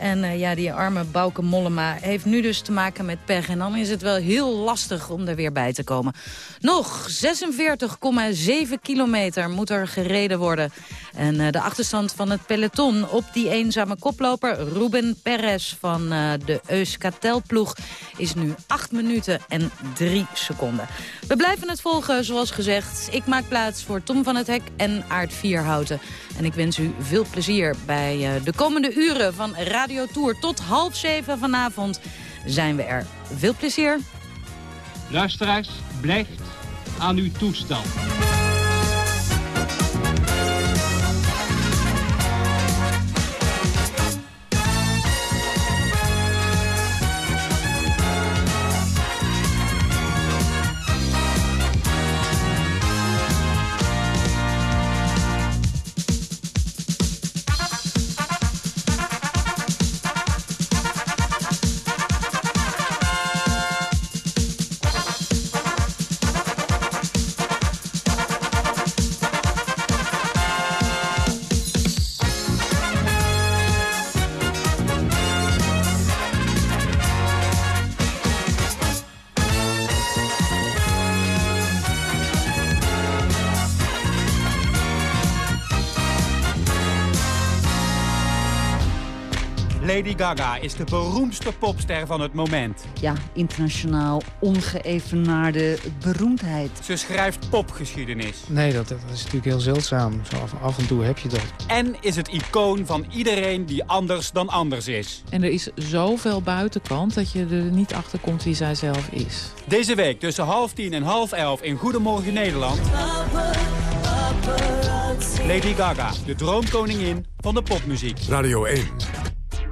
En uh, ja, die arme Bouke Mollema heeft nu dus te maken met pech. En dan is het wel heel lastig om er weer bij te komen. Nog 46,7 kilometer moet er gereden worden. En uh, de achterstand van het peloton op die eenzame koploper... Ruben Perez van uh, de Euskaltel-ploeg is nu 8 minuten en 3 seconden. We blijven het volgen, zoals gezegd. Ik maak plaats voor Tom van het Hek en Aard Vierhouten. En ik wens u veel plezier bij de komende uren van Radio Tour. Tot half zeven vanavond zijn we er. Veel plezier. Luisteraars, blijft aan uw toestel. Lady Gaga is de beroemdste popster van het moment. Ja, internationaal ongeëvenaarde beroemdheid. Ze schrijft popgeschiedenis. Nee, dat, dat is natuurlijk heel zeldzaam. Zo af, af en toe heb je dat. En is het icoon van iedereen die anders dan anders is. En er is zoveel buitenkant dat je er niet achter komt wie zij zelf is. Deze week tussen half tien en half elf in Goedemorgen Nederland... Lady Gaga, de droomkoningin van de popmuziek. Radio 1.